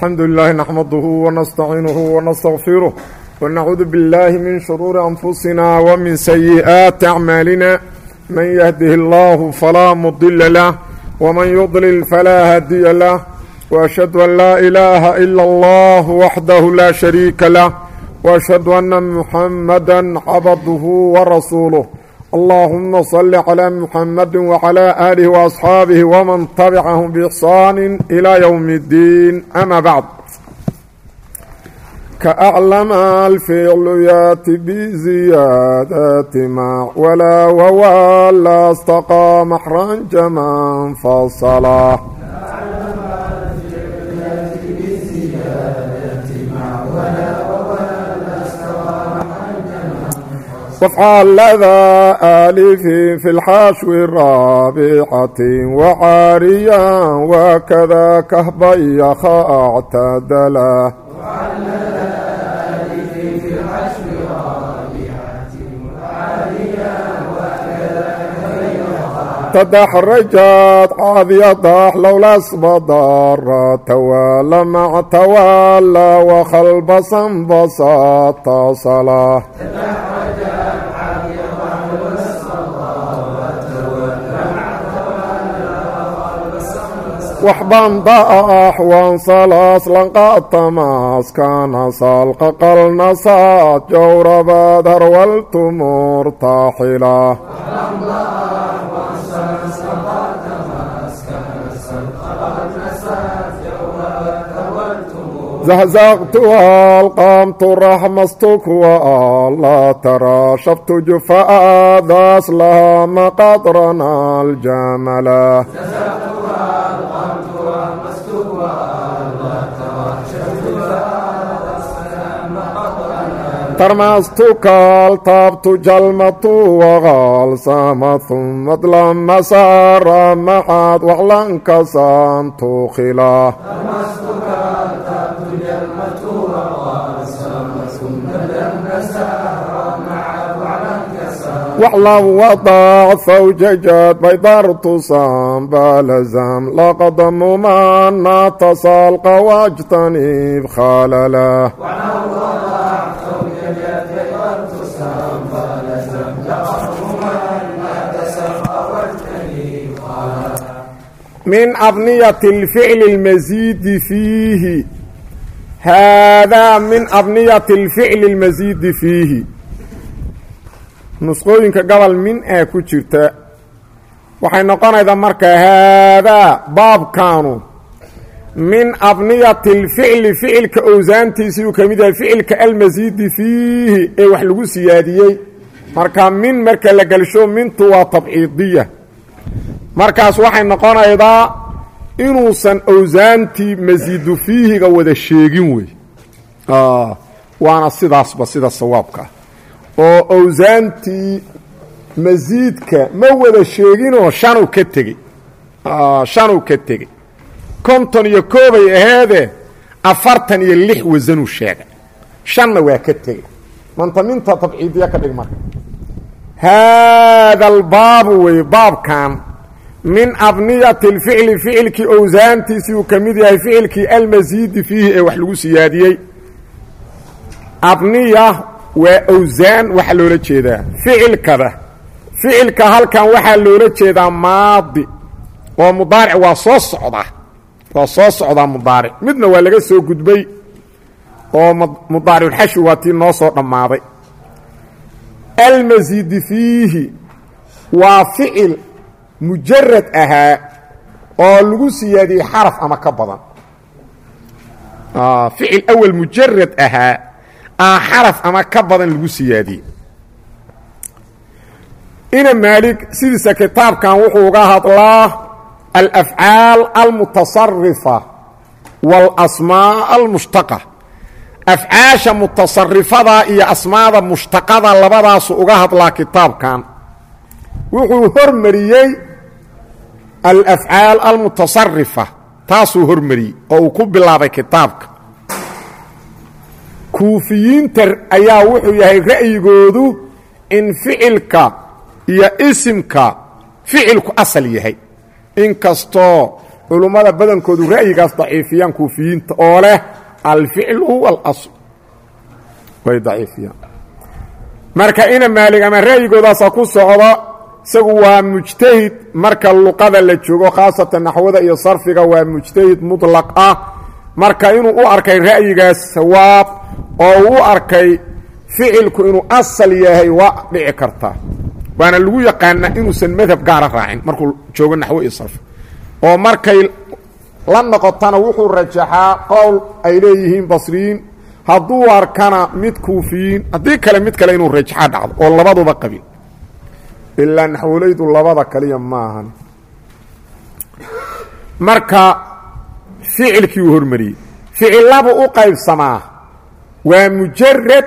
alxamdu lilahi naxmaduhu wanastaciinuhu wanastaqfiruh wanacuudu biاllahi min shuruuri anfusina wamin sayi'aati acmaalina man yahdihi allahu falaa mudila lah wman yudlil falaa hadiya lah washhadu an laa ilaaha ila allah waxdahu laa shariika lah washhadu anna muxamada cabduhu warasuuluh allaahuma salli calaa muxamadi wacalaa aalihi waasxaabihi waman tabicahum biixsaani ilaa yowmi اddiin ama bacd kaaclama alficlu yaati biziyaadati mac walaa wawala staqaa maxran jaman fasala wafcal ladaa aalifin fi lxashwi raabicati wacaariyan wakada kahba iyo khactadala tadaxrajaad caadiya daxlowlasbadarata waalamactawala wakhalbasanbasata salaa بساط صلاة وحبان ضاح وانصلاص لنقاط ماسكان صالق قلنا صات جوربا درولت مرتاحلا زهزغتها القمت رحمستك والله ترى شفت جفاء ذاس لها مقطرنا الجملا ترمستك tarmastu kaaltaabtu jalmatu waqaalsamathumadlamasaara maxaad waqlankasan tuukhila waclaw wadaac fawjajaad baydartu sanbalazam laqad mumana tasaalqa wajtanib khalalah لقد ممنا تصال واجتنب خاللا من أبنية الفعل المزيد فيه هذا من أبنية الفعل المزيد فيه nusqooyinka gobol min ee ku jirta waxay noqonaydaa marka haadaa baabkaanu min abniyati alficli ficilka owsaantiisii uu ka mid yahay ficilka almasiidi fiihi ee wax lagu siyaadiyey marka min marka la gelsho mintu waa tabciidiya markaas waxay noqonaydaa inuusan owsaantii masiidu fiihiga wada sheegin wey. Waana sidaasba sida sawaabka. Oo owsaantii masiidka ma wada sheeginoo shanuu ka tegey. Shanuu ka tegey. Konton iyo koobay aheedee afartan iyo lix wasanuu sheegay. Shanna waa ka tegey. Mantaminta tabciidiya ka dhig marka. Haada albaabu wey baabkan min abniyati اlficli ficilkii owsaantiisii uu ka mid yahay ficilkii almasiidi fiihi ee wax lagu siyaadiyey. Abniya waa owsaan waxaa loola jeedaa ficilkada. Ficilka halkan waxaa loola jeedaa maadi oo mudaaric waa soo socdaa waa soo socdaa mudaaric midna waa laga soo gudbay oo mudaariculxashi waa tii noo soo dhammaaday. Almasiidi fiihi waa ficil mujarad ahaa oo lagu siyaadiyey xaraf ama ka badan. Ficil awel mujarad ahaa xaraf ama ka badan lagu siyaadiyey. Ina maalig sidiisa kitaabkan wuxuu uga hadlaa alafcaal almutasarifa waalasmaa almushtaqa. Afcaasha mutasarifada iyo asmaada mushtaqada labadaasu uga hadlaa kitaabkan. Wuxuu hormariyey alafcaal almutasarifa taasuu hormariyey oo uu ku bilaabay kitaabka kuufiyiinta ayaa wuxuu yahay ra'yigoodu in ficilka iyo isimka ficilku asal yahay inkastoo culummada badankoodu ra'yigaas daciifiyaan kuufiyiinta oo leh alficlu huwa alasl way daciifiyaan marka ina maalig ama ra'yigoodaasa ku socdo isagu waa mujtahid marka luqada la joogo khaasatan naxwada iyo sarfiga waa mujtahid muطlaq ah. Marka inuu u arkay ra'yigaas sawaab oo u arkay ficilku inuu asal yahay waa dhici kartaa waana lagu yaqaanaa inuusan madhab gaara raacin markuu joogo naxwo iyo sarfi oo markay la noqotana wuxuu rajaxaa qowl ay leeyihiin basriyiin hadduu arkana mid kuufiyiin haddii kale mid kale inuu rajaxa dhacdo oo labaduba qabin ilaa naxwolaydu labada kaliya ma ahan marka ficilkii uu hormariyey ficilabu u qaybsamaa waa mujarad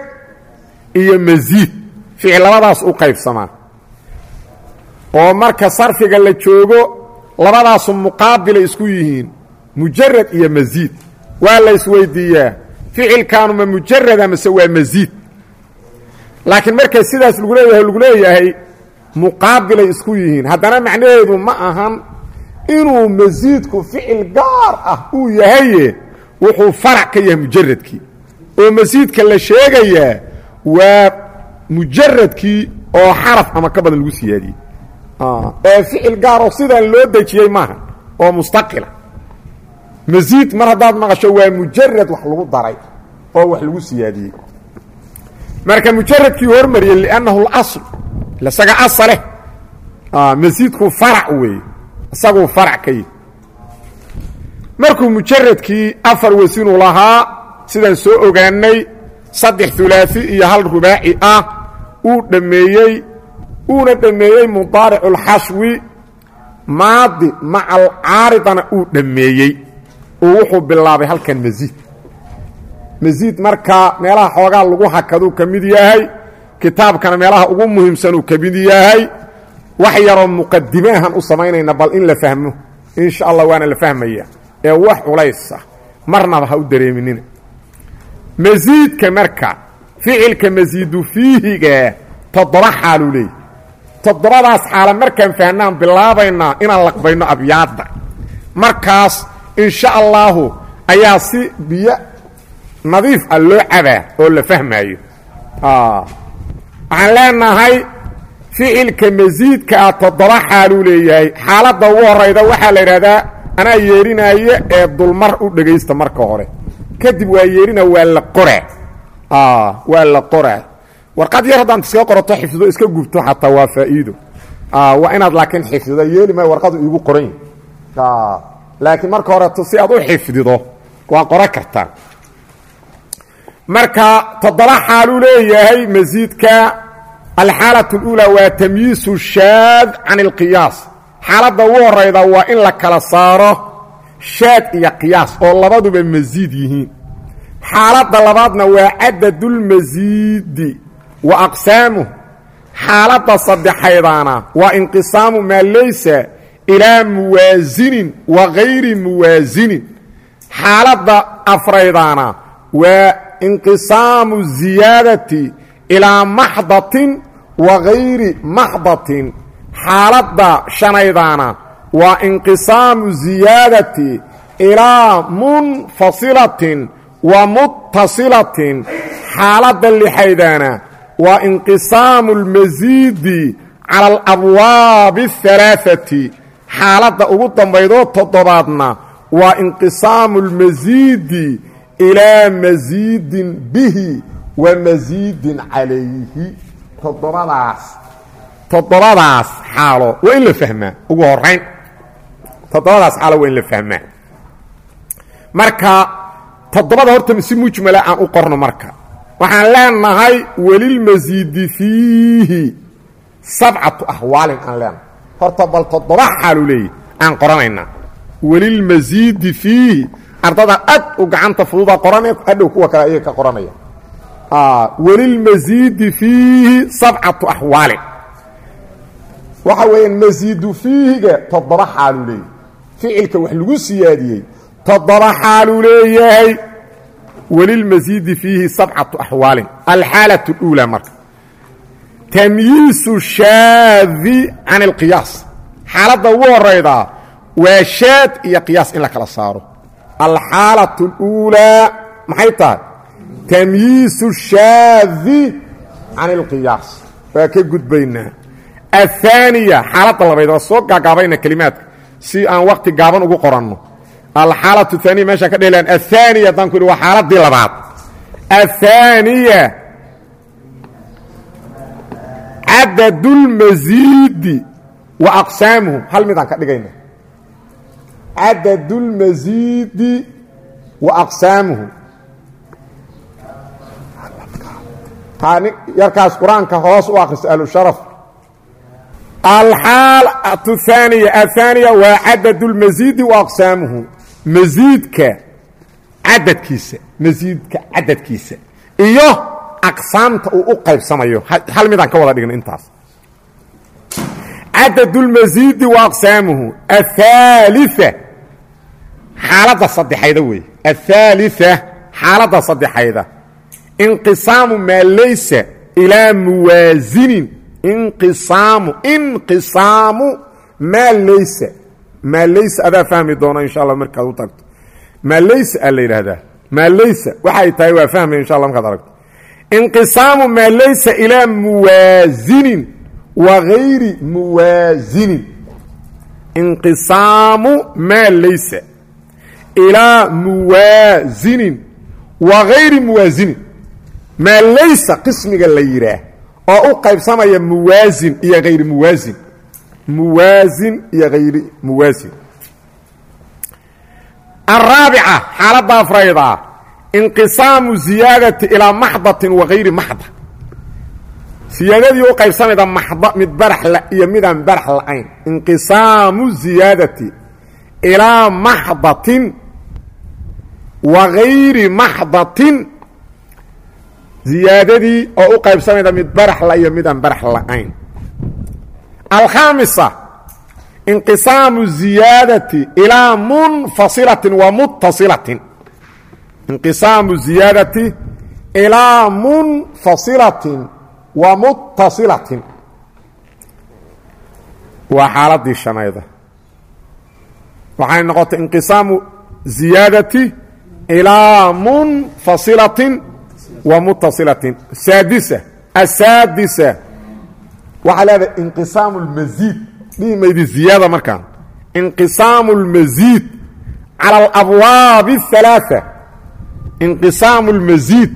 iyo masiid ficil labadaas u qaybsamaa. Oo marka sarfiga la joogo labadaasu muqaabilay isku yihiin mujarad iyo masiid waa la isweydiiyaa ficilkaanu ma mujarada mase waa masiid laakiin marka sidaas lagu leeyahay lagu leeyahay muqaabilay isku yihiin. Haddana macnaheedu ma ahan inuu masiidku ficil gaar ah uu yahaye wuxuu farac ka yahay mujaradkii oo masiidka la sheegayaa waa mujaradkii oo xaraf ama ka badan lagu siyaadiyey ee ficil gaaroo sidaan loo dejiyey maaha oo mustaqila. Masiid mar haddaad maqasho waa mujarad wax lagu daray oo wax lagu siyaadiyey. Marka mujaradkii hormariyey liannahu اlasl isaga asaleh masiidku farac weeye isaguu farac ka yihi markuu mujaradkii afar wasinuu lahaa sidaan soo ogaanay saddex hulaaثi iyo hal rubaaci ah uu dhammeeyey uuna dhammeeyey mudaaric اlxashwi maadi maca alcaaridana uu dhammeeyey oo wuxuu bilaabay halkan masiid. Masiid markaa meelaha xoogaa lagu hakaduu ka mid yahay kitaabkana meelaha ugu muhiimsanuu ka mid yahay wax yaroo muqadime ahaan u samaynayna bal in la fahmo insha allah waana la fahmaya ee wax culaysa marnaba ha u dareeminina masiidka marka ficilka masiidu fiihiga toddoba xaaluu leeyahy toddobadaas xaala markaan fahnaan bilaabaynaa inaan laqbayno abyaadda. Markaas insha allaahu ayaa si biyo nadiif ah loo cabaa oo la fahmaayo waxaan leenahay ficilka masiidka ah toddoba xaaluu leeyahay. Xaaladda ugu horayda waxaa la idhahdaa anaa yeerinaayo ee dulmar u dhegaysta marka hore. Kadib waa yeerina waa la qoraa waa la qoraa warqad yar haddaan iskaga qorato xifdo iska gubto xataa waa faa'iido. Waa inaad laakiin xifdido yeeli maayo warqadu iigu qoran yahi laakiin marka horeto si aad u xifdido waa qoran kartaa marka toddoba xaaluu leeyahay masiidka alxaalaة اlأulى waa tamyiisu shaad can اlqiyaas xaaladda ugu horayda waa in la kala saaro shaad iyo qiyaas oo labaduba masiid yihiin xaaladda labaadna waa cadad اlmasiidi wa aqsaamuh xaaladda saddexaydana waa inqisaamu maa laysa ilaa muwaasinin wa gayri muwaasinin xaaladda afraydana waa inqisaamu ziyaadati ilaa maxdatin wa gayri maxdatin xaaladda shanaydaana waa inqisaamu ziyaadati ilaa munfasilatin wa muttasilatin xaaladda lixaydaana waa inqisaamu almasiidi cala alabwaabi alhalaaati xaaladda ugu dambaydoo toddobaadna waa inqisaamu almasiidi ilaa masiidin bihi wa masiidin calayhi toddobadaas. Toddobadaas xaalo waa in la fahmaa. Ugu horayn toddobadaas xaalo waa in la fahmaa. Marka toddobada horta si mujmala aan u qorno marka. Waxaan leenahay welilmasiidi fiihi sabcatu ahwaalin aan leenahay horta bal toddoba xaalu leeyahy aan qoranaynaa. Welilmasiidi fiihi ardada ad u gacanta fududa qoranee hadhow kuwa kale ayay ka qoranaya welilmasiidi fiihi sabcatu axwaalin waxa weeyaan masiidu fiihiga toddoba xaaluu leeyahay ficilka wax lagu siyaadiyey toddoba xaaluu leeyahay welilmasiidi fiihi sabcatu axwaalin alxaalaة اlأuulى marka tamyiisu shaadi can اlqiyaas xaaladda ugu horaydaa waa shaad iyo qiyaas in la kala saaro alxaalatu اluulaa maxay tahay tamyiisu shaadi can ilqiyaas waa ka gudbaynaa ahaaniya xaaladda labayd waa soo gaagaabayna kelimaadka si aan wakhti gaaban ugu qoranno. Alxaalatu aaniya meeshaan ka dhelaan ahaaniya haddaan ku idhi waa xaaladdii labaad. Ahaaniya cadadulmasiidi wa aqsaamuhu. Hal midaan ka dhigayna. Cadadulmasiidi wa aqsaamuhu. yarkaas qur'aanka hoos u akrisa ahlusharaf alxaalatu haaniya ahaaniya waa cadad lmasiidi wa aqsaamuhu. Masiidka cadadkiisa masiidka cadadkiisa iyo aqsaamta uu u qaybsamayo. Hal midaan ka wada dhigna intaas. Cadad wa aqsaamuhu. Ahaaliثa xaaladda saddexayda weeye ahaaliثa xaaladda saddexayda inqisaamu maa laysa ilaa muwaasinin inqisaamu inqisaamu maa laysa. Maa laysa adaa fahmi doona insha allah markaad u tagto. Maa laysa a la yidhaahdaa. Maa laysa waxay tahay waa fahmaya insha allah markaad aragto. Inqisaamu maa laysa ilaa muwaasinin wa gayri muwaasinin inqisaamu maa laysa ilaa muwaasinin wa gayri muwaasinin maa laysa qismiga la yidhaah oo u qaybsamaya muwaasin iyo hayri muwaasin. Muwaasin iyo hayri muwaasin. Araabica xaaladda afrayda inqisaamu ziyaadati ilaa maxdatin wa hayri maxda. Siyaadadii u qaybsamayda maxda mid baraxla iyo midaan barax la'ayn. Inqisaamu ziyaadati ilaa maxdatin wa gayri maxdatin ziyaadadii oo u qaybsamayda mid baraxla iyo midaan barax la'ayn. Alkhaamisa inqisaamu ziyaadati ilaa munfasilatin wa muttasilatin. Inqisaamu ziyaadati ilaa munfasilatin wa muttasilatin. Waa xaaladii shanayda waxay noqotay inqisaamu ziyaadati ilaa munfasilatin wa muttasilatin saadisa asaadisa waxaa leedahay inqisaamu اlmasiid dhihi maydi ziyaada markaan inqisaamu اlmasiid cala alabwaabi الثalaaثa inqisaamu اlmasiid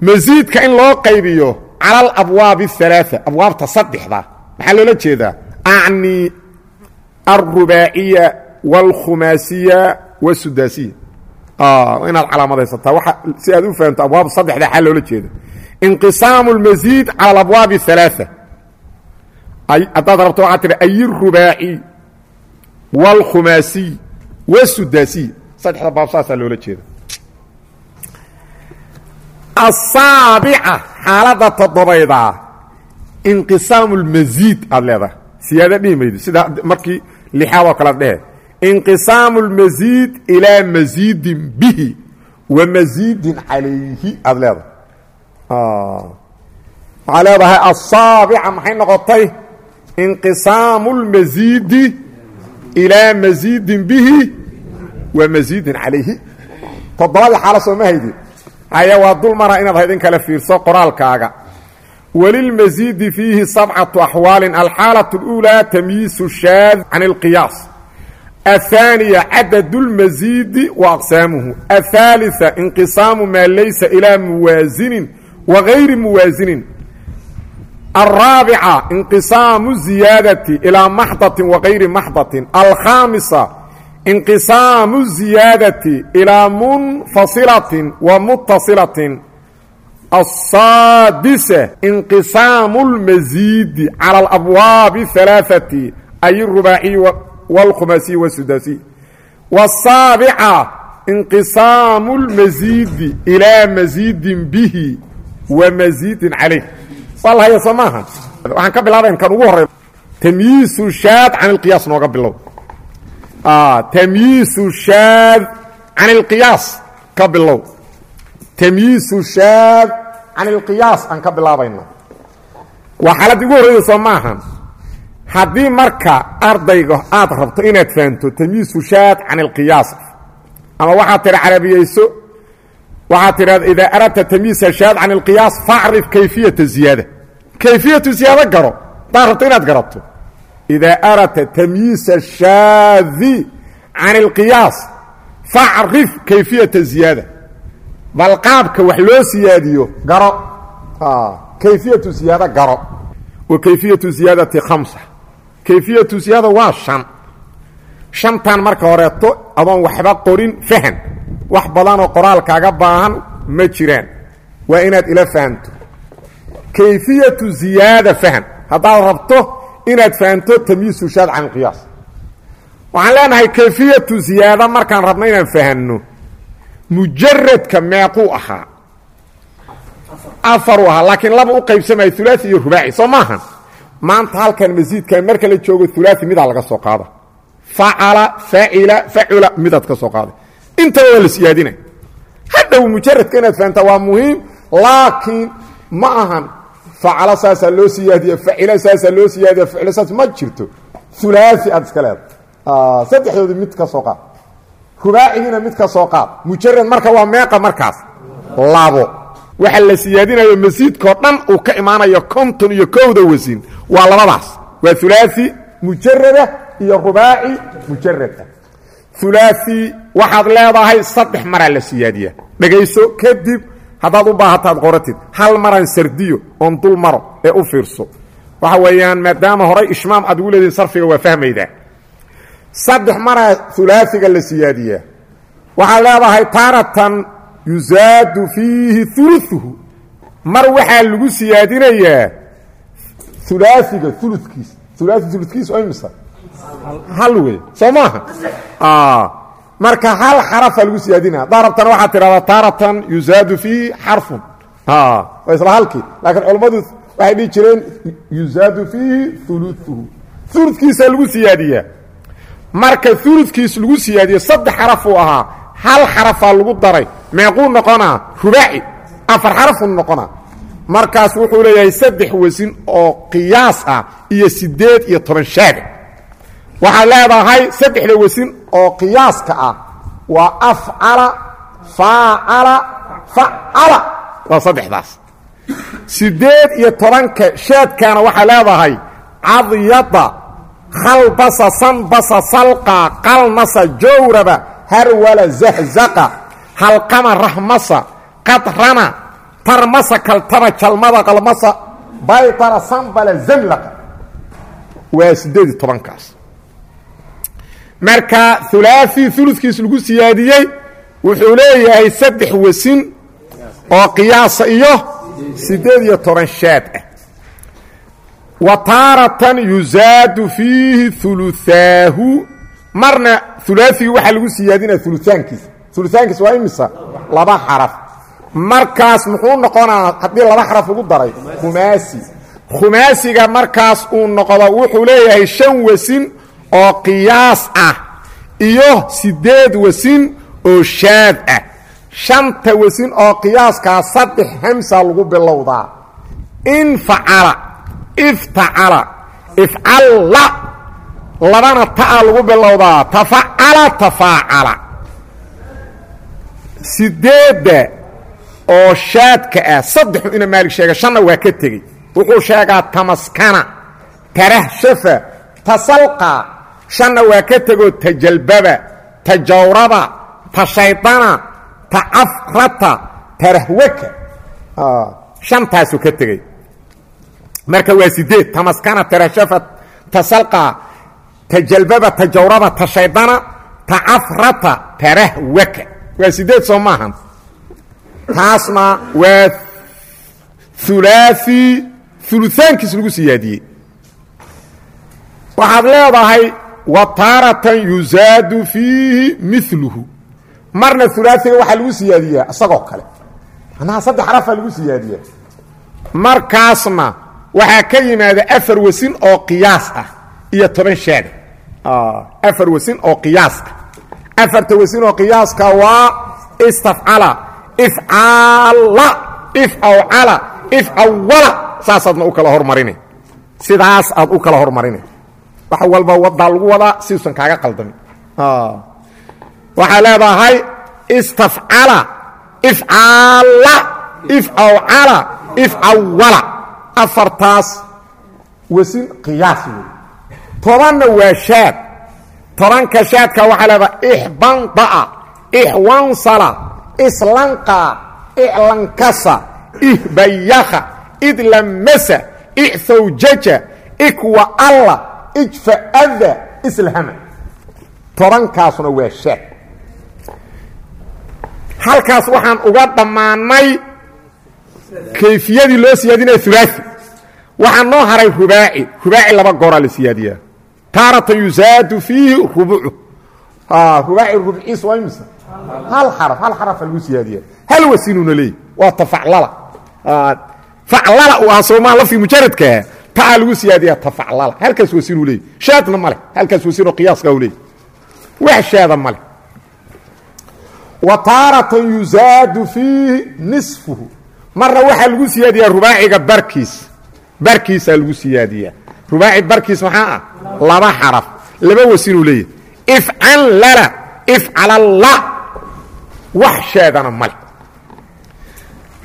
masiidka in loo qaybiyo cala alabwaabi الثalaaثa abwaabta saddexda maxaa loola jeedaa acni alrubaaciya wاlkhumaasiya wالsudaasiya inaad calaamadaysataa waa si aad u fahamto abwaab saddexda xaa loola jeeda inqisaamu اlmasiid cala alabwaabi الثalaaثa haddaad rabto waxaa tihi ay الrubaaci wاlkhumaasiy wالsudaasiy saddexda baab saasaa loola jeeda asaabica xaaladda toddobaydaa inqisaamu اlmasiid aad leedahay siyaada dhihi maydo sida markii lixaad oo kale dhehe inqisaamu اlmasiid ilaa masiidin bihi wa masiidin calayhi aad leedahay waxaa leedahay asaabica maxay noqotay inqisaamu اlmasiidi ilaa masiidin bihi wa masiidin calayhi toddobadii xaalo sooma haydi haya waa dul mara inaad haydin kale fiirso qoraalkaaga walilmasiidi fiihi sabcatu axwaalin alxaalaة اlأuulaa tamyiisu shaad can اlqiyaas الثانية cadد الmزيد وأقساaمه الثالثة انقساaم mا laysa إلى موازiن وغayri موازiن الرابعة انقساaم الزiياadة إلى محضة وغayri محضة الخامسة انقساaم الزiياadة إلى منفصلة ومتصلة الصاaدسة انقساaم المزيد على الأبواب الثلاثة أي الرباعي والخماسي والسداسي والسابعة انقسام المزيد إلى مزيد به ومزيد عليه والله يا سماها waxaan ka bilaabay kan ugu horeeyo tamyiisu shaad can alqiyaas nooga bilow tamyiisu shaad can alqiyaas ka bilow tamyiisu shaad can alqiyaas aan ka bilaabayna waa xaaladii ugu horreyda soo maahan haddii marka ardayga aad rabto inaad fahamto tamyiisu shaad can ilqiyaas ama waxaad tidha carabiyeyso waxaad tidhahda idaa aradta tamyiisa shaad can ilqiyaas facrif kayfiyata ziyaada. Kayfiyatu ziyaado garo. Hadaad rabto inaad garato idaa aradta tamyiisa shaadi can ilqiyaas facrif kayfiyata ziyaada. Bal qaabka wax loo siyaadiyo garo. Kayfiyatu ziyaado garo. Wa kayfiyatu ziyaadati khamsa kayfiyatu ziyaada waa shan. Shantan marka horeeto adoon waxba qorin fahan. Wax badanoo qoraalkaaga baahan ma jiraan. Waa inaad ila fahamto kayfiyatu ziyaada fahan. Haddaad rabto inaad fahamto tamyiisu shaad can ilqiyaas waxaan leenahay kayfiyatu ziyaada markaan rabno inaan fahanno mujaradka meequu ahaa. Afaruu ahaa laakiin laba u qaybsamaya ulaai iyo rubaaci soo maahan maanta halkan masiidkan marka la joogo ulaai midaa laga soo qaada. Facala facila facula midaad ka soo qaaday intaba waa la siyaadina hadhow mujaradka inaad fahamtaa waa muhiim laakiin ma ahan facala saasaa loo siyaadiya facila saasaa loo siyaadiya ficila saas ma jirto. Ulaai aad iska leedahay. Saddexdoodii mid ka soo qaad. Rubaacigiina mid ka soo qaad. Mujarad marka waa meeqa markaas. Labo waxa la siyaadinayo masiidkao dhan uu ka imaanayo konton iyo kowda wasin waa labadaas. Waa ulaai mujarada iyo rubaaci mujarada ulaai waxaad leedahay saddex maraa la siyaadiyaa. Dhegayso kadib haddaad u baahataad qoratid. Hal maraan sardiyo oon dul maro ee u fiirso. Waxa weeyaan maadaama horay ishmaam aad ugu leedihin sarfiga waa fahmaydaa saddex maraa ulaaiga la siyaadiyaa. Waxaad leedahay taaratan yusaadu fiihi uluuhu mar waxaa lagu siyaadinayaa ulaaiga ulukiis ulaai ulukiis oo imisa? Hal wey soo maaha? Marka hal xarafa lagu siyaadinaya haddaa rabtana waxaad tidhahdaa taaratan yusaadu fiihi xarfun. Waa isla halkii. Laakiin culammadu waxay dhihi jireen yusaadu fiihi uluuhu ulukiisaa lagu siyaadiyaa. Marka uludkiis lagu siyaadiyo saddex xaraf uu ahaa hal xarafaa lagu daray meequu noqonaa rubaaci afar xarafuu noqonaa. Markaas wuxuu leeyahay saddex wasin oo qiyaas ah iyo siddeed iyo toban shaada waxaad leedahay saddexda wasin oo qiyaaska ah waa afcala faacala facala. Waa saddexdaas. Siddeed iyo tobanka shaadkaana waxaa leedahay cadyada khalbasa sanbasa salqa qalnasa jawraba harwala zahzaqa. Halqama rahmasa qadrana tarmasa kaltaba jalmada qalmasa baytara sanbala zamlaqa waa siddeed iyo tobankaas. Marka hulaaثi uludkiis lagu siyaadiyey wuxuu leeyahay saddex wasin oo qiyaasa iyo siddeed iyo toban ah wa taaratan yusaadu fiihi uluaahu marna ulaagii waxaa lagu siyaadinaya uluaankiisa uluaankiis waa imisa? Laba xaraf. Markaas muxuu noqonaa haddii laba xaraf lagu daray? Khumaasi. Khumaasiga markaas uu noqdo wuxuu leeyahay shan wasin oo qiyaas ah iyo siddeed wasin oo shaad ah. Shanta wasin oo qiyaaskaa saddex hamsa lagu bilowdaa iftacala ifcalla labana ta'a lagu bilowdaa tafacala tafaacala sideedda oo shaadka ah saddexu ina maalig sheega shanna waa ka tegey wuxuu sheegaa tamaskana tarahshafa tasalqa shanna waa ka tegoo tajalbaba tajawraba tashaydana tacafrata tarahwaka shantaasuu ka tegey marka waa sideed tamaskana tarahshafa tasalqa tajalbaba tajawraba tashaydana tacafrata tarahwaka waa sideed soo maahan taasna waa ulaai uluaankiis lagu siyaadiyey. Waxaad leedahay wa yusaadu fiihi miluhu marna ulaaiga waxaa lagu siyaadiyaa isagoo kale. Manaha saddex xarafaa lagu siyaadiyaa. Markaasna waxaa ka yimaada afar wasin oo qiyaas ah iyo toban shaada afar wasin oo qiyaas ah. Afarta wasin oo qiyaaska waa istafcala ifcaala ifawcala ifcawala saasaadna u kala hormarina sidaas aad u kala hormarina wax walba wadaa lagu wadaa siuusan kaaga qaldamin waxaa leedahay istafcala ifcaala ifcawcala ifcawala afartaas wasin qiyaas wey tobanna waa shaad. Tobanka shaadka waxaa leedahay ixbanda'a ixwansala islanqa iclankasa ihbayaka idlamasa icthawjaja ikwa alla ijfa'ada islahama tobankaasuna waa shaad. Halkaas waxaan uga dhammaanay kayfiyadii loo siyaadinaya ulaai waxaa noo haray rubaaci rubaaci laba gooraa la siyaadiyaa. Taaratan yusaadu fiihi rubucu rubaaci rubciis waa imisa? Hal xaraf hal xarafa lagu siyaadiyaa. Hal wasiinuna leey. Waa tafaclala. Faclala uu ah soomaa lafdi mujaradkaa taa lagu siyaadiyaa tafaclala. Halkaas wasiinuu leey. Shaadna male halkaas wasiinoo qiyaaska u leey. Wax shaada male wa taaratan yusaadu fiihi nisfuhu. Marna waxaa lagu siyaadiyaa rubaaciga barkiis barkiisaa lagu siyaadiyaa. Rubaaci barkiis maxaa ah laba xaraf laba wasinuu leeyahay. Ifcan lala ifcalalla wax sheedana male.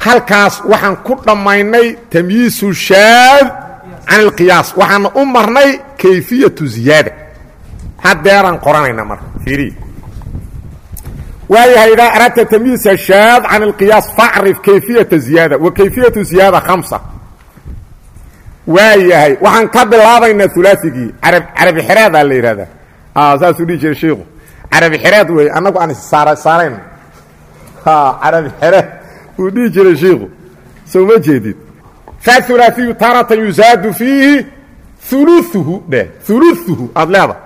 Halkaas waxaan ku dhammaynay tamyiisu shaad can ilqiyaas waxaana u marnay kayfiyatu ziyaada. Haddeeraan qoranayna marka fiiriya waayahay idaa aradta tamyiisa shaad can اlqiyaas facrif kayfiyata ziyaada. Wa kayfiyatu ziyaada hamsa waayahay. Waxaan ka bilaabaynaa ulaaigii carabi xereedaa la yidhahdaa saasuu dhihi jiray shiiku carabi xereed wey annagu aan saarayn carabi xereed uu dhihi jiray shiiku soo ma jeedid. Faulaaثiyu taaratan yusaadu fiihi uluuhu dheh uluuhu aad leeda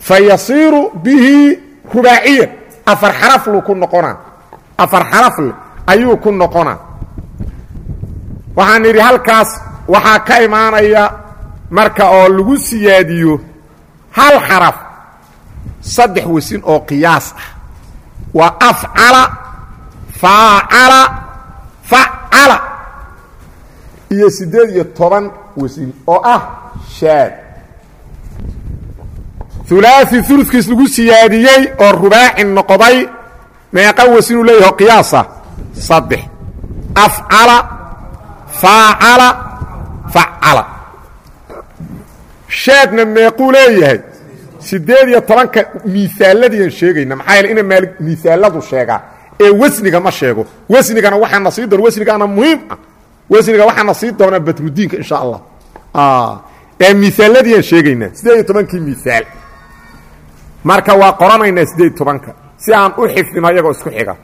fayasiiru bihi rubaaciya afar xaraflu ku noqonaa. Afar xarafle ayuu ku noqonaa. Waxaan idhi halkaas waxaa ka imaanaya marka oo lagu siyaadiyo hal xaraf saddex wasin oo qiyaas ah. Waa afcala faacala facala. Iyo siddeed iyo toban wasin oo ah shaad. Ulaai uludkiis lagu siyaadiyey oo rubaaci noqday meeqa wasinuu leeyaho qiyaasa saddex. Afcala faacala shaadna meequu leeyahay siddeed iyo tobanka miaaladiian sheegayna maxaa yeele ina miaaladu sheegaa ee wasniga ma sheego wasnigana waxaana sii doona wasnigaana muhiim ah wasniga waxaana sii doonaa badrudiinka insha allah ee miaaladiian sheegaynaa siddeed iyo tobankii miaal marka waa qoranaynaa siddeed tobanka si aan u xifdino iyagoo isku xiga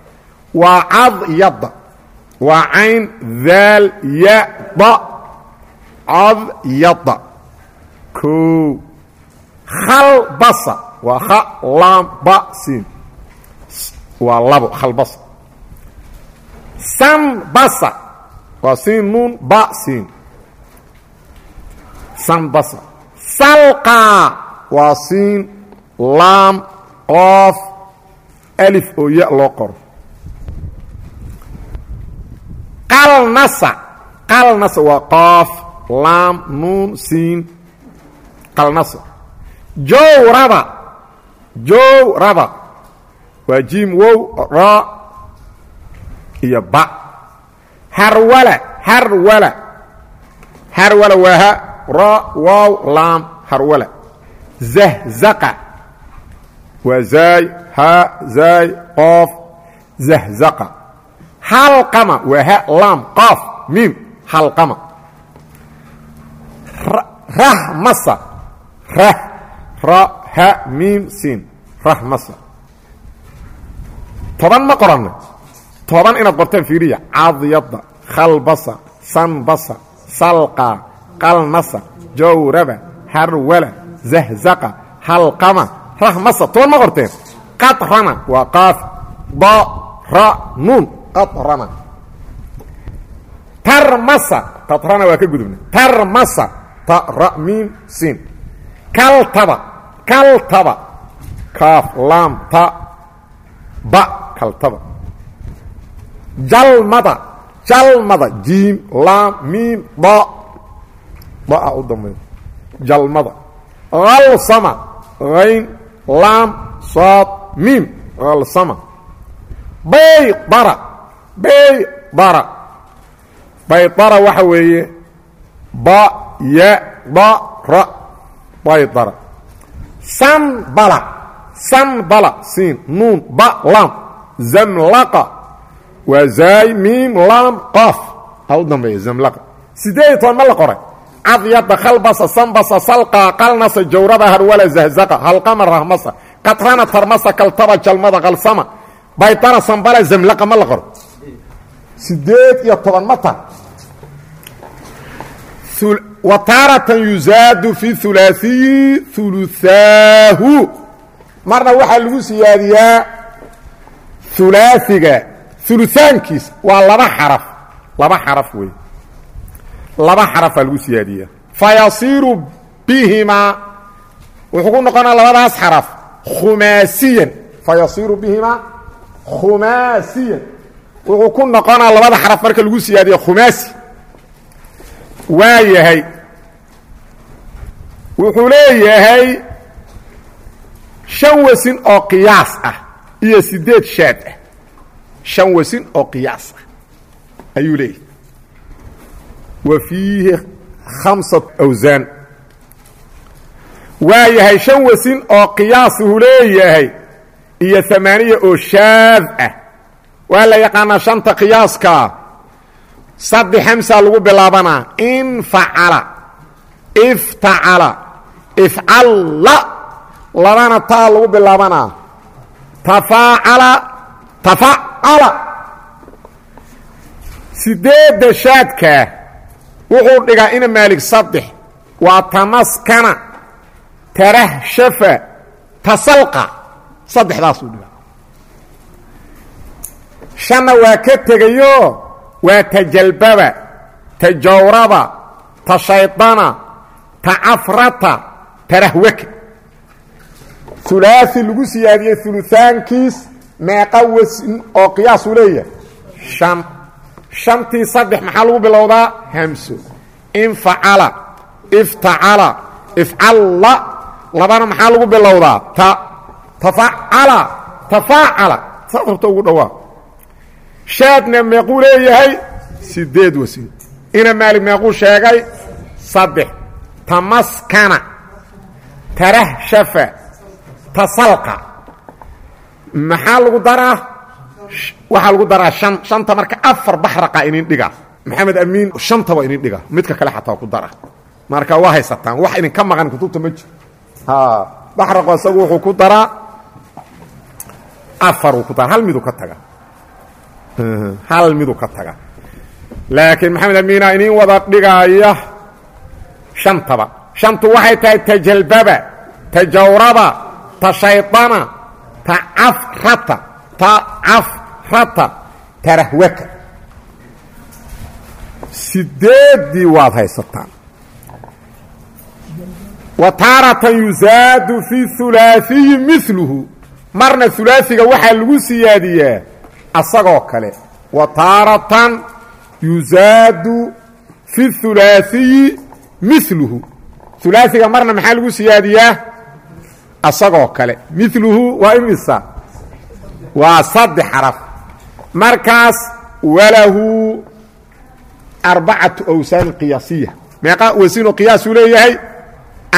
waa cadyada waa cayn daal yada cadyada o khalbasa waa kha laam ba siin. Waa labo khalbasa sanbasa waa siin nuun ba siin. Sanbasa salqaa waa siin laam qoof alif oo ya loo qoro qalnasa. Qalnasa waa qoof laam nuun siin qalnasa jowraba jowraba waa jiim wow ra. Iyo ba. Harwala harwala. Harwala waa ha. Ra waaw laam harwala. Zahzaqa. Waa zaay haa zaay qoof zahzaqa. Halqama waa ha. Laam qoof miim halqama rahmasa rah. Ra ha miim siin rahmasa toban ma qoranna toban inaad qortaan fiiriya. Cadyada khalbasa sanbasa salqa qalnasa jawraba harwala zahzaqa halqama. Rahmasa toban ma qorteen? Qatrana waa qaaf da ra nuun qatrana tarmasa qatrana waa ka gudubna tarmasa miim siin. Kaltaba kaltaba. Kaaf laam ta. Ba kaltaba. Jalmada jalmada. Jiim laam miim da daa u dambeeyo jalmada. Halsama hayn laam saad miim. Halsama baydara baydara baydara waxa weeye ba ya da ra baydara sanbala sanbala siin nuun ba laam zamlaqa waa zaay miim laam qaaf ha u dambeeya zamlaqa siddeed iyo toban ma la qoray cadyada khalbasa sanbasa salqa qalnasa jawrada harwala zahzaqa halqama rahmasa qatrana tarmasa kaltaba jalmada qalsama baydara sanbala zamlaqa ma la qoro siddeed iyo toban ma tan wa taaratan yuzaadu fi hulaaثiyi hulutaahu marna waxaa lagu siyaadiyaa hulaaثiga huluثaankiis waa laba xaraf laba xaraf wey laba xarafaa lagu siyaadiyaa fayasiiru bihimaa wuxuu ku noqonaa labadaas xaraf khumaasiyan fayasiiru bihimaa khumaasiyan wuxuu ku noqonaa labada xaraf marka lagu siyaadiya khumaasi waa yahay wuxuu leeyahay shan wasin oo qiyaas ah iyo siddeed shaad ah. Shan wasin oo qiyaas ah ayuu leeyahay. Wa fiihi khamsat awsaan waa yahay shan wasin oo qiyaasuhu leeyahay iyo amaaniya oo shaad ah. Waa la yaqaanaa shanta qiyaaskaa saddex hamsaa lagu bilaabanaa. Infacala iftacala ifcalla labana taa lagu bilaabanaa tafaacala tafacala sideedda shaadkaa wuxuu dhigaa ina maalig saddex waa tamaskana tarahshafa tasalqa. Saddexdaasuu dhigaa. Shanna waa ka tegayo waa tajalbaba tajawraba tashaydana tacafrata tarahwaka ulaai lagu siyaadiyey uluaankiis meeqa wasin oo qiyaasuu leeyahay. Shan shantii saddex maxaa lagu bilowdaa? Hamso infacala. Iftacala. Ifcalla. Labana maxaa lagu bilowdaa? Ta. Tafacala. Tafaacala saas rabta ugu dhawaa shaadna meequu leeyahay sideed wasin. Ina maalig meequu sheegay saddex. Tamaskana tarahshafa tasalqa. Maxaa lagu daraa? Waxaa lagu daraa an shanta marka afar baxraqa inin dhiga. Maxamed amiin shantaba inin dhiga. Midka kale xataa ku dara. Marka waa haysataan. Wax idinka maqan kutubta ma jiro. Baxraqo isagu wuxuu ku daraa afaruu ku dara hal miduu ka taga? Hal miduu ka taga. Laakiin maxamed amiina inin wada dhigaaya shantaba shantu waxay tahay tajalbaba tajawraba tashaydana tacafrata tacafrata tarahwaka sideeddii waad haysataan wa taaratan yusaadu fi hulaaثiyi miluhu marna hulaaثiga waxaa lagu siyaadiyaa asagoo kale wa taaratan yusaadu fi hulaaثiyi miluhu hulaaثiga marna maxaa lagu siyaadiyaa? Asagoo kale. Miluhu waa imisa waa saddex xaraf. Markaas walahu arbacatu awsaan qiyaasiya meeqa wasinoo qiyaasuu leeyahay?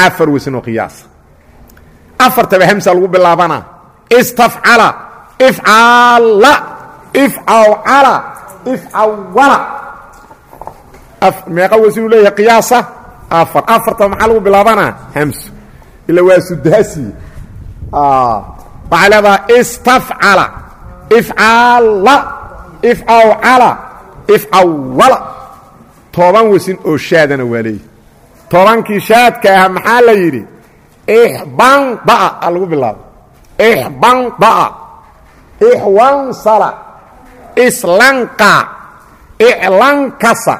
Afar wasinoo qiyaasa afartaba hamsa lagu bilaabanaa istafcala. Ifcalla ifcawcala. Ifcawala meeqa wasinuu leeyahay qiyaasa afar. Afartaba maxaa lagu bilaabanaa hamso ila waa sudaasi. Waxay leedaha istafcala. Ifcalla ifcawcala. Ifcawala toban wasin oo shaadana waa leeyihi tobankii shaadka ah maxaa la yidhi? Ixbandaa a lagu bilaabo ixbandaa ixwansala islanqa iclankasa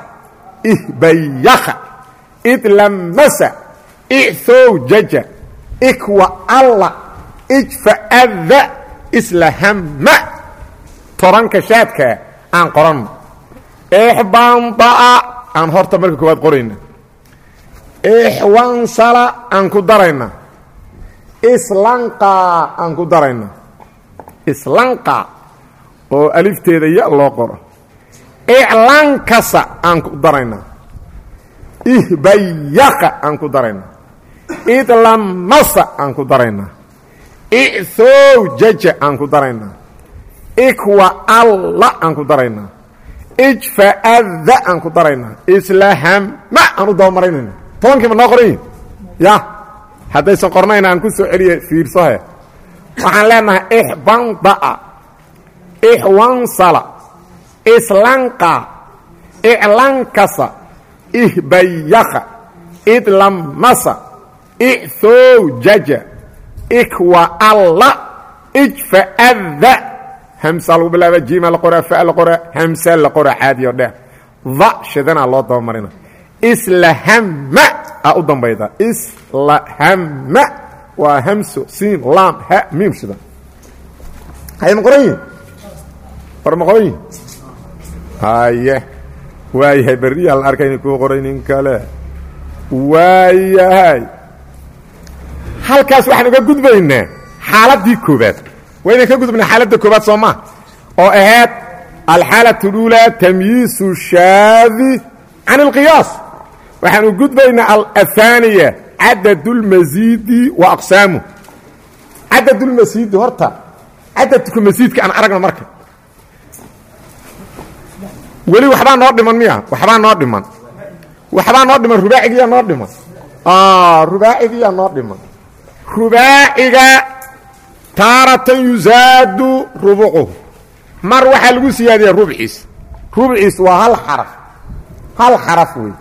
ihbayaka idlamasa icthowjaja ikwa alla ijfa'ada islahamma tobanka shaadkaa aan qoranno exbandaa aan horta marka koowaad qorayna ixwansala aan ku daraynaa islanqaa aan ku daraynaa islanqa oo alifteeda ya loo qoro iclankasa aan ku daraynaa ihbayaqa aan ku daraynaa idlamasa aan ku daraynaa icthowjaja aan ku daraynaa ikwa alla aan ku daraynaa ijfaadda aan ku daraynaa islahama aan u dabamaraynayna tobankiiba noo qoranyihin ya haddaysan qornayn aan ku soo celiye fiirsohe waxaan leenahay ixbanda'a ixwansala islanqa iclankasa ihbayaqa idlamasa icthowjaja ikwa ijfaadda hamsa lagu bilaaba jima la qoraa fa caadiyo dheer. Da shidanaa loo dabamarina islahama a u dambayda. Islahama waa hamso siin laam ha miim shidan hay ma qoran war ma qoran yihiin waayahay berriyaa la arkay inay kuu qoray nin kale waayahay halkaas waxaan uga gudbaynaa xaaladdii koobaad waa inaan ka gudbnaa xaaladda koobaad soo maa oo ahayd alxaalat اlulaa tamyiisu shaadi can اlqiyaas waxaanu gudbaynaa aلثaaniya cadad اlmasiidi wa aqsaamu cadad اlmasiidi horta cadadka masiidka aan aragna marka weli waxbaa noo dhiman miya? Waxbaa noo dhiman? Waxbaa noo dhiman? Rubaacigiyaa noo dhiman? Rubaacigiyaa noo dhiman. Rubaaciga taaratan yusaadu rubucuhu mar waxaa lagu siyaadiyaa rubciis. Rubciis waa hal xaraf. Hal xaraf wey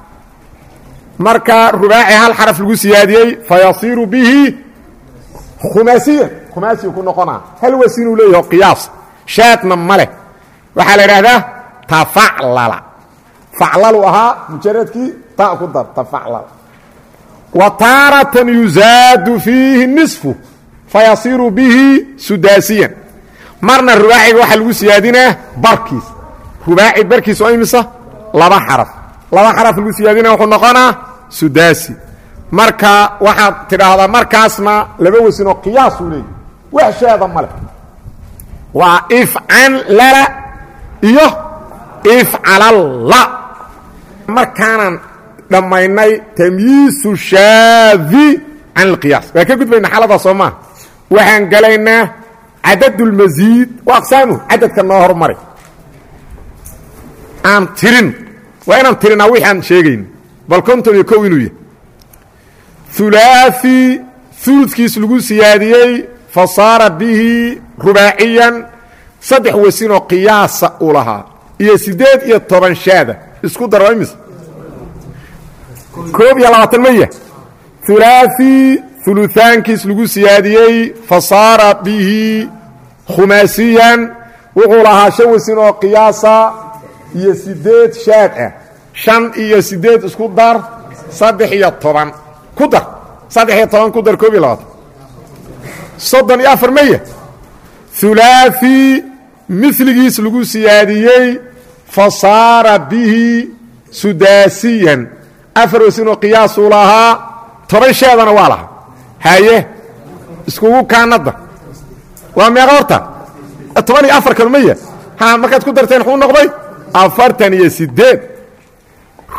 marka rubaaci hal xaraf lagu siyaadiyey fayasiiru bihi khumaasiyan khumaasiyu ku noqonaa. Hal wasinuu leeyaho qiyaas. Shaadna ma leh. Waxaa la idhaahdaa tafaclala faclalu ahaa mujaradkii ta ku dar tafaclala wa taaratan yusaadu fiihi nisfu fayasiiru bihi sudaasiyan marna rubaaciga waxaa lagu siyaadinaa barkiis. Rubaaci barkiis oo imisa? Laba xaraf. Laba xaraf lagu siyaadinaa wuxuu noqonaa sudaasi marka waxaad tidhaahdaa markaasna laba wasinoo qiyaasuu leeyahy wax sheeda ma leh. Waa ifcan lala iyo ifcalalla. Markaanaan dhammaynay tamyiisu shaadi can alqiyaas. Waan ka gudbayna xaaladaas soo maa waxaan gelaynaa cadadulmasiid wa aqsaamuhu cadadka noo hormaray aan tirin. Waa inaan tirinaa wixi aan sheegayn. Bal konton iyo kow inuu yahay. Ulaai uludkiis lagu siyaadiyey fa saara bihi rubaaciyan. Saddex wasinoo qiyaasa iyo siddeed iyo toban shaada isku dar imis? Koob iyo labaatan maya hulaaثi uluaankiis lagu siyaadiyey fasaara bihi khumaasiyan. Wuxuu lahaa shan oo qiyaasa iyo siddeed shaad ah. Shan iyo siddeed isku dar saddex iyo toban. Ku dar. Saddex iyo toban ku dar koob iyo labaatan. Soddon iyo afar maya hulaaثi miligiis lagu siyaadiyey fasaara bihi sudaasiyan. Afar wasin oo qiyaasuu lahaa toban sheedana waa lahaa. Haye iskugu kaanada waa meeqa horta? Toban iyo afar kan maya ha markaad ku darteen muxuu noqday? Afartan iyo siddeed.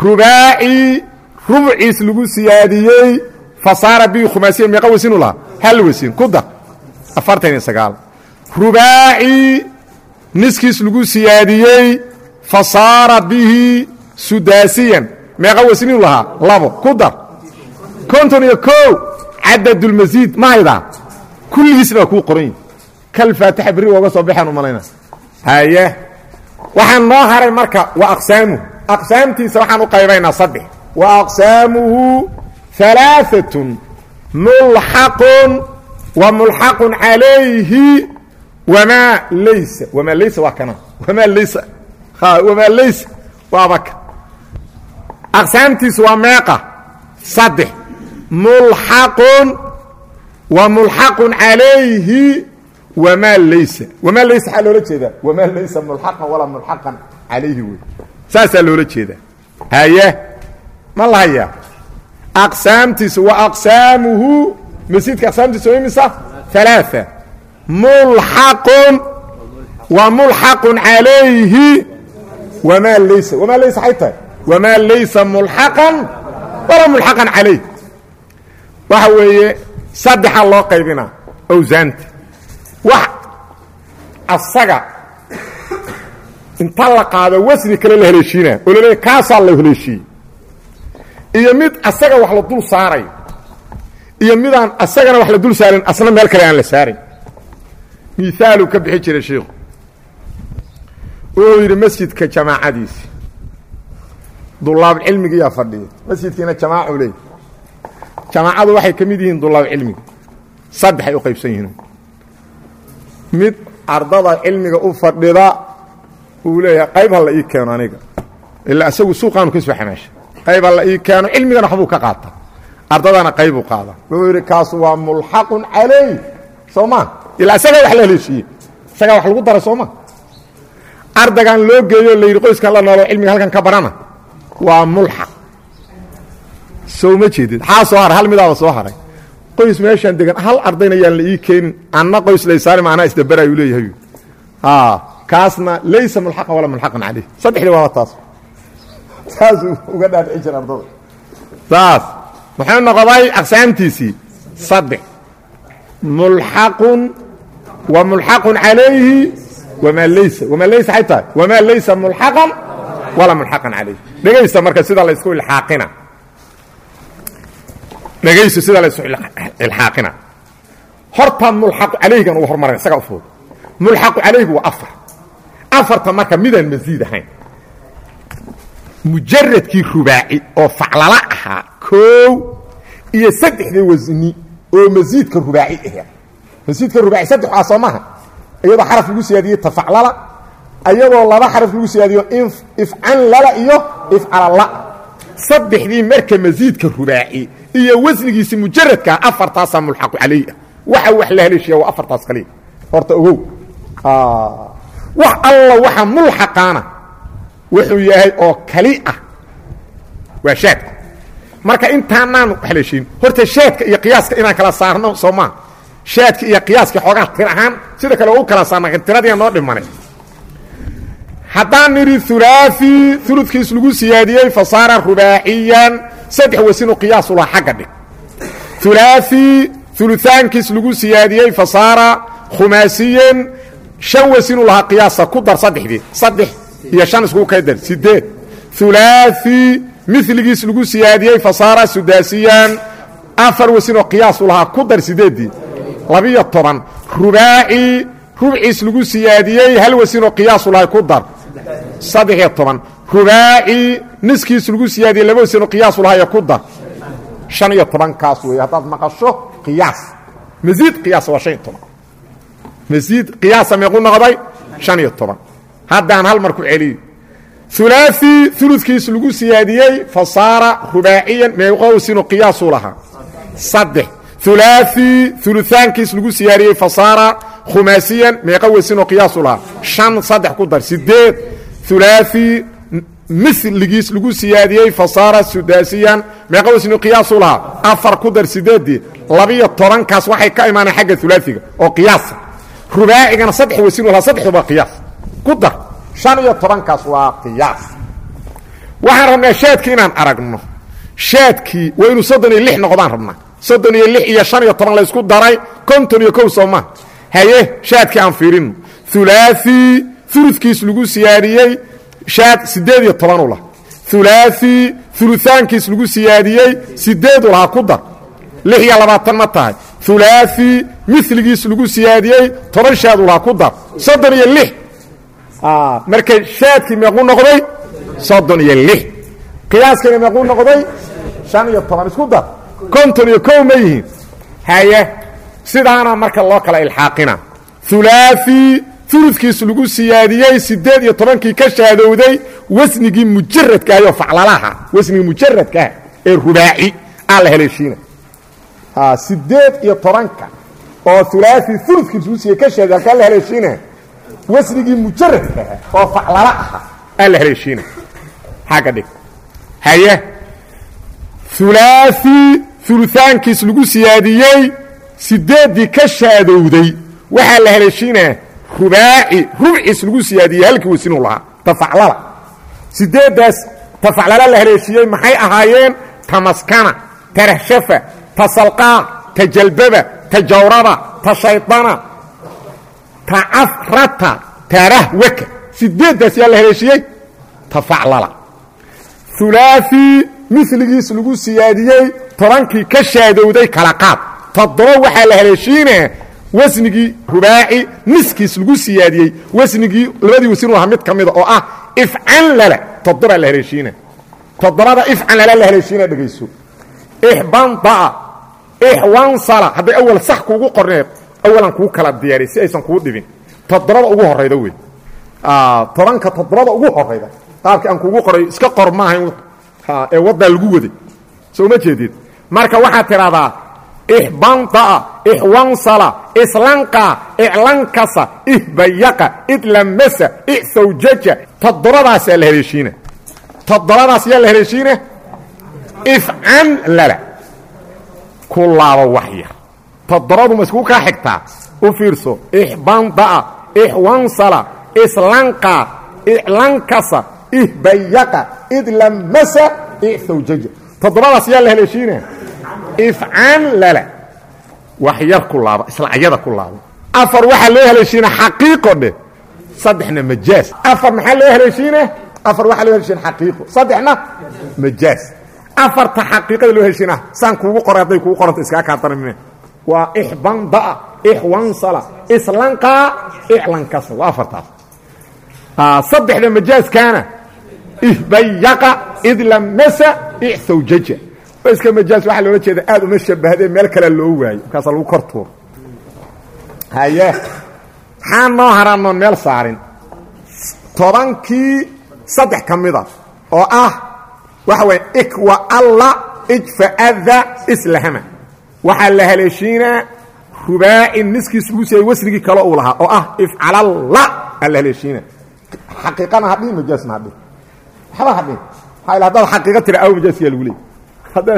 Rubaaci rubciis lagu siyaadiyey fasaara bihi khumaasiya meeqa wasinu lahaa hal wasin ku dar. Afartan iyo sagaal. Rubaaci niskiis lagu siyaadiyey fasaara bihi sudaasiyan. Meeqa wasinu lahaa? Labo. Ku dar. Konton iyo kow cadadulmasiid ma haydaa kulligiis baa kuu qoran yihi kalfaatixa berri ooga soo baxaan u malayna haye waxaan noo haray marka waa aqsaamuhu aqsaamtiisa waxaan u qaybaynaa saddex. Wa aqsaamuhu alaaatun mulxaqun wa mulxaqun calayhi wamaa laysa. Wamaa laysa waa kana. Wamaa laysa wamaa laysa waabaka aqsaamtiisa waa meeqa. Saddex. Mulxaqun wa mulxaqun calayhi wamaa laysa wamaa laysa waxaa loola jeedaa. Wamaa laysa mulxaqan walaa mulxaqan calayhi wey saasaa loola jeedaa. Haye ma la hayaa? Aqsaamtiisa wa aqsaamuhu. Masjidka aqsaamtiisa waa imisa? Alaaثa mulxaqun wa mulxaqun calayhi wamaa laysa wamaa laysa xay tahay wamaa laysa mulxaqan walaa mulxaqan calayh waxa weeye saddexa loo qaybinaa awsaanta. wax asaga inta la qaado wasni kale la haleeshiinaa oo laleeya kaasaa la haleeshiiyey iyo mid asaga wax la dul saaray iyo midaan asagana wax la dul saarin asna meel kale aan la saarin. miaaluu ka bixi jiray shiikhu wuxuu yidhi masjidka jamaacadiisi. Dulaabcilmigiyaa fadhiya masjidkiina jamaacu leey jamaacadu waxay ka mid yihiin dulaab cilmiga saddexay u qaybsan yihiin. Mid ardada cilmiga u fadhida uu leeyahay qayb ha la ii keeno aniga. Ilaa isagu suuqaanu ka soo xamaasha qayb ha la ii keeno. Cilmigana waxbuu ka qaata ardadana qaybuu qaada. Wuxuu yidhi kaasu waa mulxaqun calayh soo ma? Ilaa isagaa wax la haleeshiiyey isagaa wax lagu daray soo ma ardaygan loo geeyo la yidhi qoyskan la noolo cilmiga halkan ka barana. Waa mulxaq soo ma jeedid xaa soo haray? Hal midaaba soo haray. Qoys meeshaan degan hal ardayna yaan la ii keenin. Anna qoys laysaari ma anaa isdabarayu leeyahay. Kaasna laysa mulxaqan walaa mulxaqan calayh. Saddexdii waaba taas. Saasuu uga dhaadhici jira ardada saas muxuu noqday aqsaamtiisii saddex. Mulxaqun wa mulxaqun calayhi wamaa laysa xay tahay wamaa laysa mulxaqan walaa mulxaqan calayh dhegaysta marka sida la isku ilxaaqina dhegaysto sida la isku ilxaaqina horta mulxaqu calayhigan ugu hormaran isagaa u fudud mulxaqu calayhigu waa afar afarta marka midaan masiid ahayn mujaradkii rubaaci oo faclala ahaa koow iyo saddexdii wasni oo masiidka rubaaci ahaa masiidka rubaaci saddex ah soo maaha iyadoo xaraf lagu siyaadiyey tafaclala iyadoo laba xaraf lagu siyaadiyo ifcanlala iyo ifcalala saddexdii marka masiidka rubaaci iyo wasnigiisi mujaradkaa afartaasaa mulxaqu calayh waxa wax la haleeshiya waa afartaas kaliya horta ogow. Wax alla waxa mulxaqaana wuxuu yahay oo kali ah. Waa shaadka. Marka intaanaan haleeshiin horta shaadka iyo qiyaaska inaan kala saarno soo maa shaadka iyo qiyaaska xoogaa tir ahaan sida kale u kala saarna tiradiia noo dhimanay haddaan nidhi hulaaثi uludkiis lagu siyaadiyey fasaara rubaaciyan saddex wasinu qiyaasu laha xagga dhig hulaaثi uluaankiis lagu siyaadiyey fasaara khumaasiyan shan wasinu lahaa qiyaasa ku dar saddexdii saddex iyo shan iskugu kay dar sideed hulaaثi miligiis lagu siyaadiyey fasaara sudaasiyan afar wasinoo qiyaasu lahaa ku dar sideeddii labiyo toban. Rubaaci rubciis lagu siyaadiyey hal wasinoo qiyaasu lahay ku dar. Saddexiyo toban. Rubaaci niskiis lagu siyaadiyey laba wasinoo qiyaasu lahayo ku dar. Shan iyo tobankaas weeye haddaad maqasho qiyaas. Masiid qiyaasa waa shan iyo toban. Masiid qiyaasa meequ noqday? Shan iyo toban. Haddaan hal mar ku celiyo. Hulaaثi uludkiis lagu siyaadiyey fasaara rubaaciyan meeqa wasinu qiyaasu lahaa. Saddex hulaaثi uluaankiis lagu siyaadiyey fasaara khumaasiyan meeqa wasinoo qiyaasu lahaa. shan saddex ku dar. Sideed hulaaثi miligiis lagu siyaadiyey fasaara sudaasiyan meeqa wasinu qiyaasu lahaa. afar ku dar. Sideedii labiyo tobankaas waxay ka imaaneen xagga ulaaiga oo qiyaasa rubaacigana saddex wasinu lahaa. saddexduba qiyaas ku dar. shan iyo tobankaas waa qiyaas waxaan rabnaa shaadkii inaan aragno. Shaadkii waa inuu soddon iyo lix noqdaan rabnaa soddon iyo lix iyo shan iyo toban laysku daray konton iyo kow sooma haye shaadkii aan fiirino hulaaثi uludkiis lagu siyaadiyey shaad siddeed iyo tobanu laha hulaaثi uluaankiis lagu siyaadiyey sideedu lahaa ku dar lix iyo labaatan ma tahay hulaaثi miligiis lagu siyaadiyey toban shaadu lahaa ku dar soddon iyo lix marka shaadkii meequu noqday soddon iyo lix qiyaaskana meequu noqday shan iyo toban isku dar konton iyo kow ma yihiin haye sidaana marka loo kala ilxaaqina hulaaثi uludkiis lagu siyaadiyey sideed iyo tobankii ka shaadowday wasnigii mujaradkaahyo faclalaha wasnigii mujaradkaah ee rubaaci aa la haleeshiina sideed iyo tobanka oo hulaaثi uludkiis lagu siiyey ka shaaday halkaa la haleeshiina wasnigii mujaradkaah oo faclala aha aa la haleeshiina xagga dhig haye hulaaثi uluaankiis lagu siyaadiyey sideeddii ka shaadowday. Waxaa la haleeshiinaa rubaaci rubciis lagu siyaadiyey. Halkii wasinu lahaa tafaclala. Sideeddaas tafaclala la haleeshiyey maxay ahaayeen? Tamaskana tarahshafa tasalqaa tajalbaba tajawraba tashaydana tacafrata tarahwaka. Sideeddaas yaa la haleeshiyey tafaclala. Hulaaثi miligiis lagu siyaadiyey tobankii ka shaadowday kala qaad. Toddoba waxaa la haleeshiinaa wasnigii rubaaci niskiis lagu siyaadiyey wasnigii labadii wasinu ahaa mid ka mida oo ah ifcanlala toddobaa la haleeshiina toddobada ifcanlala la haleeshiina dhegayso. Ixbandaa ixwansala hadday awal sax kuugu qorneed awalan kuu kala diyaariy si aysan kuu dhibin. Toddobada ugu horayda wey tobanka toddobada ugu horayda qaabkii aan kuugu qoray iska qor maahayn ee waddaa lagu waday. Soo ma jeedid marka waxaad tidhahdaa ixbandaa ixwansala islanqa iclankasa ihbayaqa idlamasa ixsawjaja. Toddobadaasaa la haleeshiina toddobadaas yaa la haleeshiina ifcan lala. Ku laabo wax yar. Toddobadu ma iskugu kaa xigtaa? U fiirso ixbandaa ixwansala islanqa iclankasa ihbayaqa idlamasa ixsawjaja. Toddobadaas yaa la haleeshiina ifcan lala wax yar ku laabo islacyada ku laabo. Afar waxaa loo haleeshiina xaqiiqo dheh. Saddexna majaaz afar maxaa loo haleeshiina afar waxaa loo haleeshiina xaqiiqo. Saddexna majaaz afarta xaqiiqada loo haleeshiina saan kuugu qoray hadday kugu qoranta iskaa kaatanamine waa ixbandaa ixwansala islanqaa iclankasa waa afartaas saddexda majaazkaana ihbayaqa idlamasa ixsawjaja iska majaaz waxaa loola jeeda aad uma shabahdee meel kale loo waayo. Markaasa lagu kor tuuro haye maxaa noo haraanoon meel saarin? Tobankii saddex ka mida oo ah waxa waya ikwa alla ijfaada islahama. Waxaa la haleeshiinaa rubaaci niskiis lagu siiyay wasnigii kale uu lahaa oo ah ifcalalla aa la haleeshiina. Xaqiiqana hadhihin majaazna hadhihin waxba hadhihin maxaa haddaad xaqiiqa tira aw majaazkiyaa lagu leeyay hadda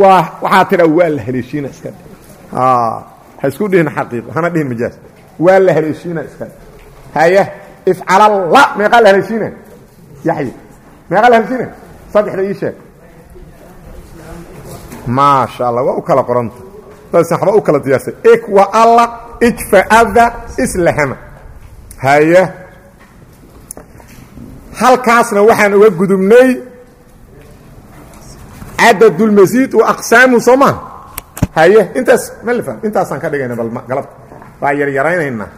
waa waxaa tidha waa la haleeshiina iska ha isku dhihin xaqiiqo hana dhihin majaaz waa la haleeshiina iska haye ifcalalla meeqaa la haleeshiina yaxya meeqaa la haleeshiina saddexda ii sheeg. Maasha allah waa u kala qoranta dadsan waxba u kala diyaarsay ikwa alla ijfaada islahama haye halkaasna waxaan uga gudubnay cadadulmasiid wa aqsaamu soo maa haye intaas malfan intaasaan ka dhigayna bal galabta waa yaryaraynaynaa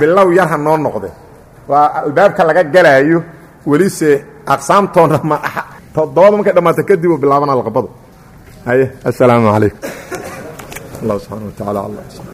bilow yar ha noo noqde waa albaabka laga galaayo welise aqsaamtoona ma toddobada markay dhammaata kadib uu bilaabana laqabadu haye assalaamu calaykum allah subxana wa taala